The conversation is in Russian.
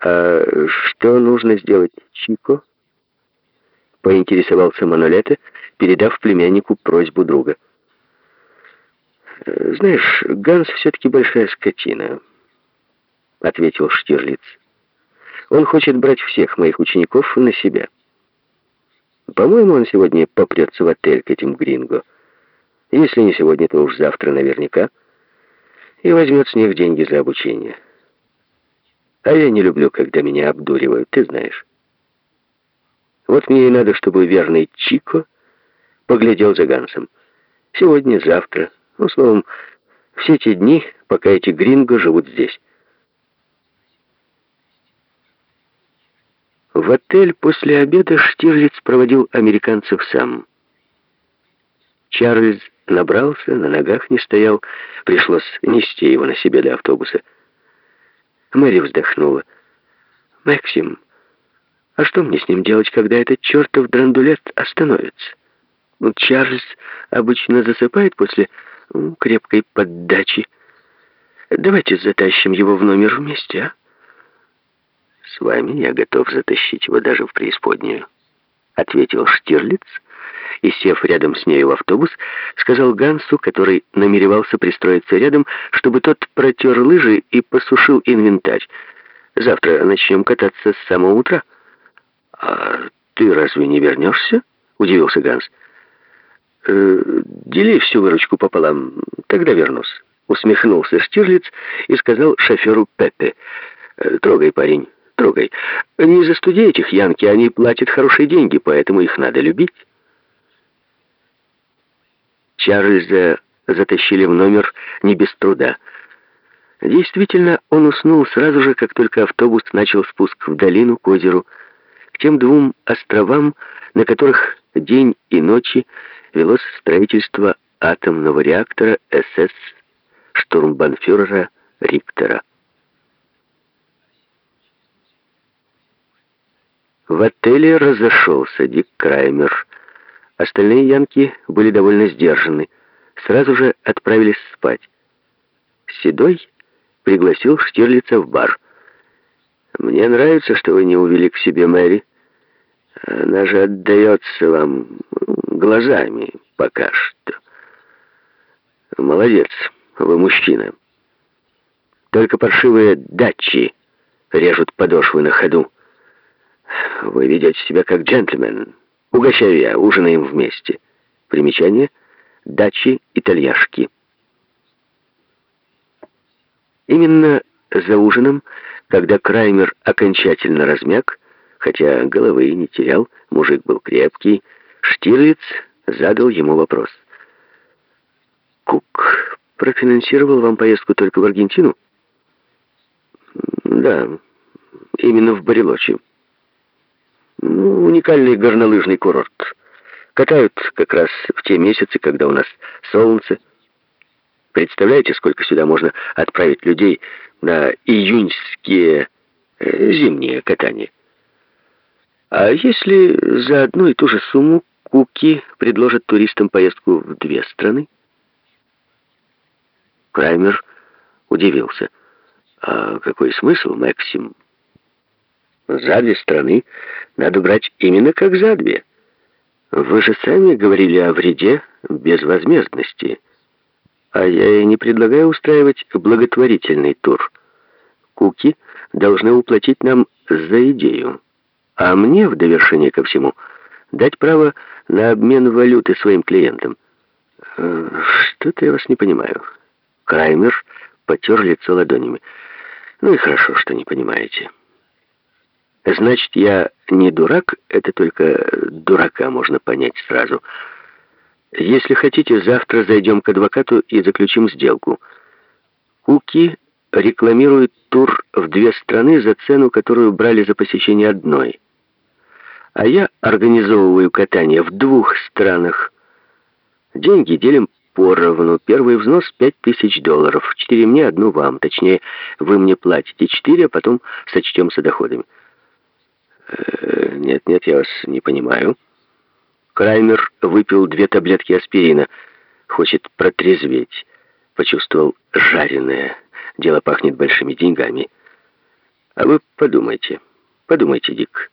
«А что нужно сделать Чико?» Поинтересовался Манолете, передав племяннику просьбу друга. «Знаешь, Ганс все-таки большая скотина», — ответил Штирлиц. «Он хочет брать всех моих учеников на себя. По-моему, он сегодня попрется в отель к этим гринго. Если не сегодня, то уж завтра наверняка. И возьмет с них деньги за обучение». А я не люблю, когда меня обдуривают, ты знаешь. Вот мне и надо, чтобы верный Чико поглядел за Гансом. Сегодня, завтра, ну, словом, все эти дни, пока эти гринго живут здесь. В отель после обеда Штирлиц проводил американцев сам. Чарльз набрался, на ногах не стоял, пришлось нести его на себе до автобуса. Мэри вздохнула. «Максим, а что мне с ним делать, когда этот чертов драндулет остановится? Ну, Чарльз обычно засыпает после ну, крепкой поддачи. Давайте затащим его в номер вместе, а?» «С вами я готов затащить его даже в преисподнюю», — ответил Штирлиц, и, сев рядом с нею в автобус, сказал Гансу, который намеревался пристроиться рядом, чтобы тот протер лыжи и посушил инвентарь. «Завтра начнем кататься с самого утра». «А ты разве не вернешься?» — удивился Ганс. «Э, «Дели всю выручку пополам, тогда вернусь», — усмехнулся Штирлиц и сказал шоферу Пеппе. «Э, «Трогай, парень, трогай. Не застуди этих янки, они платят хорошие деньги, поэтому их надо любить». Чарльза затащили в номер не без труда. Действительно, он уснул сразу же, как только автобус начал спуск в долину к озеру, к тем двум островам, на которых день и ночи велось строительство атомного реактора СС штурмбанфюрера Риктора. В отеле разошелся Дик Краймер, Остальные янки были довольно сдержаны. Сразу же отправились спать. Седой пригласил Штирлица в бар. «Мне нравится, что вы не увели к себе Мэри. Она же отдается вам глазами пока что. Молодец, вы мужчина. Только паршивые дачи режут подошвы на ходу. Вы ведете себя как джентльмен». Угощаю я, ужинаем вместе. Примечание. Дачи итальяшки. Именно за ужином, когда Краймер окончательно размяк, хотя головы и не терял, мужик был крепкий, Штирлиц задал ему вопрос. «Кук профинансировал вам поездку только в Аргентину?» «Да, именно в Барелочи». Ну, уникальный горнолыжный курорт. Катают как раз в те месяцы, когда у нас солнце. Представляете, сколько сюда можно отправить людей на июньские э, зимние катания? А если за одну и ту же сумму Куки предложат туристам поездку в две страны? Краймер удивился. А какой смысл, Максим? За две страны надо брать именно как за две. Вы же сами говорили о вреде безвозмездности. А я и не предлагаю устраивать благотворительный тур. Куки должны уплатить нам за идею. А мне, в довершение ко всему, дать право на обмен валюты своим клиентам. Э, что-то я вас не понимаю. Краймер потер лицо ладонями. Ну и хорошо, что не понимаете. Значит, я не дурак, это только дурака можно понять сразу. Если хотите, завтра зайдем к адвокату и заключим сделку. Куки рекламирует тур в две страны за цену, которую брали за посещение одной. А я организовываю катание в двух странах. Деньги делим поровну. Первый взнос — пять тысяч долларов. Четыре мне, одну вам. Точнее, вы мне платите четыре, а потом сочтемся доходами. «Нет-нет, я вас не понимаю». Краймер выпил две таблетки аспирина. Хочет протрезветь. Почувствовал жареное. Дело пахнет большими деньгами. А вы подумайте, подумайте, Дик.